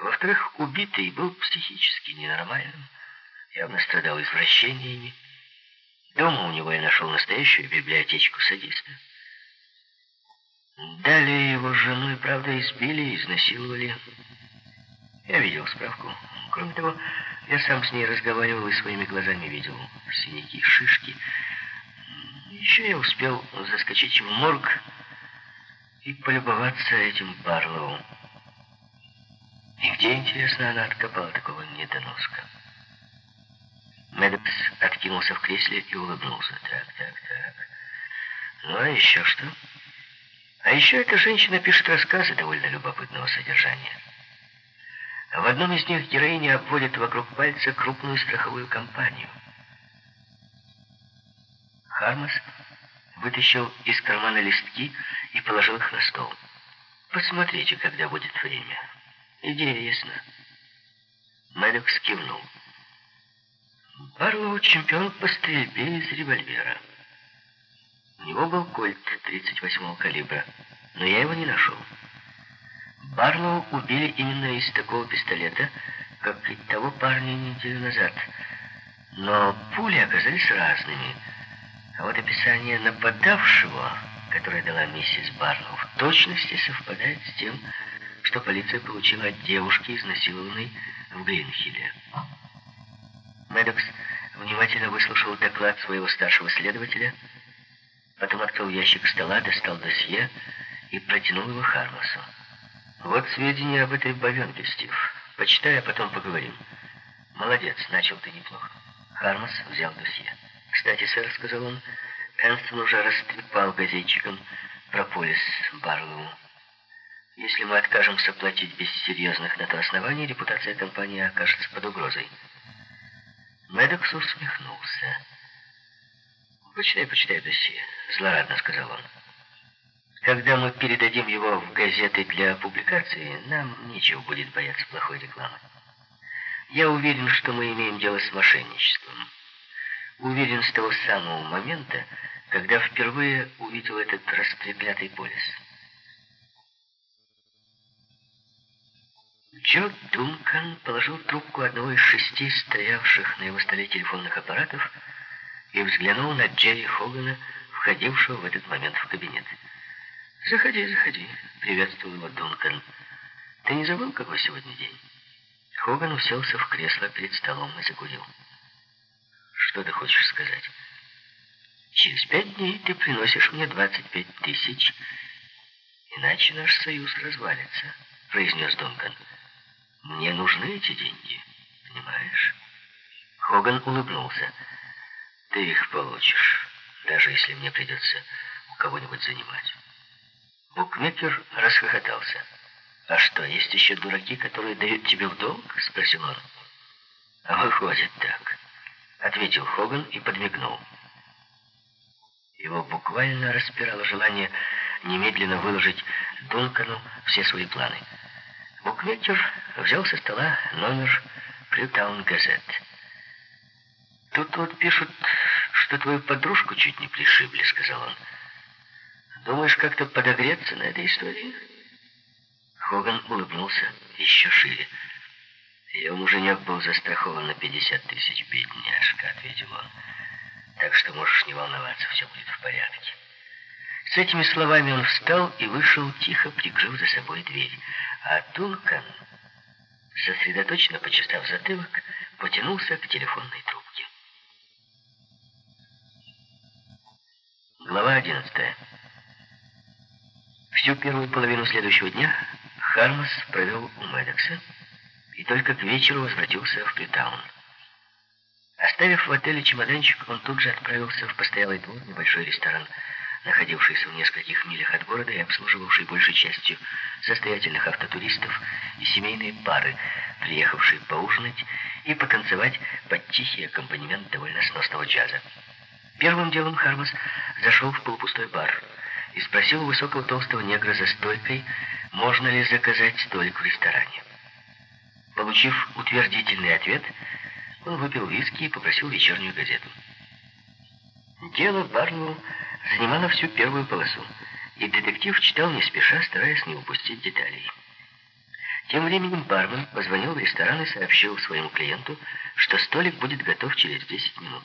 Во-вторых, убитый был психически ненормальным, явно страдал извращениями. Дома у него я нашел настоящую библиотечку садиста. Далее его жену и правда избили и изнасиловали. Я видел справку. Кроме того, я сам с ней разговаривал и своими глазами видел синяки, шишки. Еще я успел заскочить в морг и полюбоваться этим Барлоу. И где, интересно, она откопала такого недоноска? Медекс откинулся в кресле и улыбнулся. Так, так, так. Ну, а еще что? А еще эта женщина пишет рассказы довольно любопытного содержания. В одном из них героиня обводит вокруг пальца крупную страховую компанию. Хармас вытащил из кармана листки и положил их на стол. «Посмотрите, когда будет время. Идея ясна». Мэддокс кивнул. Барлоу чемпион по стрельбе из револьвера. У него был кольт 38-го калибра, но я его не нашел. Барлоу убили именно из такого пистолета, как и того парня неделю назад. Но пули оказались разными. А вот описание нападавшего, которое дала миссис Барлоу, в точности совпадает с тем, что полиция получила от девушки, изнасилованной в Гринхилле. Медокс внимательно выслушал доклад своего старшего следователя, потом открыл ящик стола, достал досье и протянул его Хармасу. «Вот сведения об этой бовенке, Стив. Почитай, а потом поговорим». «Молодец, начал ты неплохо». Хармас взял досье. «Кстати, сэр», — сказал он, — Энстон уже растрепал газетчикам про полис Барлоу. Если мы откажемся платить без серьезных на то оснований, репутация компании окажется под угрозой. Медокс усмехнулся. «Почитай, почитай досье», — злорадно сказал он. «Когда мы передадим его в газеты для публикации, нам нечего будет бояться плохой рекламы. Я уверен, что мы имеем дело с мошенничеством. Уверен с того самого момента, когда впервые увидел этот растреклятый полис». Джо Дункан положил трубку одного из шести стоявших на его столе телефонных аппаратов и взглянул на Джерри Хогана, входившего в этот момент в кабинет. «Заходи, заходи», — приветствовал его Дункан. «Ты не забыл, какой сегодня день?» Хоган уселся в кресло перед столом и закурил. «Что ты хочешь сказать?» «Через пять дней ты приносишь мне 25 тысяч, иначе наш союз развалится», — произнес Дункан. Мне нужны эти деньги, понимаешь? Хоган улыбнулся. Ты их получишь, даже если мне придется у кого-нибудь занимать. Букмекер расхохотался. «А что, есть еще дураки, которые дают тебе в долг?» — спросил он. «А выходит так», — ответил Хоган и подмигнул. Его буквально распирало желание немедленно выложить Дункану все свои планы — Букмекер взял со стола номер Фритаун Газет. «Тут вот пишут, что твою подружку чуть не пришибли», — сказал он. «Думаешь, как-то подогреться на этой истории?» Хоган улыбнулся еще шире. «Ее муженек был застрахован на 50 тысяч, бедняжка», — ответил он. «Так что можешь не волноваться, все будет в порядке». С этими словами он встал и вышел, тихо прикрыв за собой дверь. А Дункан, сосредоточенно почесав затылок, потянулся к телефонной трубке. Глава 11. Всю первую половину следующего дня Хармас провел у Мэддокса и только к вечеру возвратился в Притаун. Оставив в отеле чемоданчик, он тут же отправился в постоялый двор, небольшой ресторан находившийся в нескольких милях от города и обслуживавший большей частью состоятельных автотуристов и семейные пары, приехавшие поужинать и потанцевать под тихий аккомпанемент довольно сносного джаза. Первым делом Хармас зашел в полупустой бар и спросил у высокого толстого негра за стойкой, можно ли заказать столик в ресторане. Получив утвердительный ответ, он выпил виски и попросил вечернюю газету. Дело Барнелл занимала всю первую полосу, и детектив читал не спеша, стараясь не упустить деталей. Тем временем бармен позвонил в ресторан и сообщил своему клиенту, что столик будет готов через 10 минут.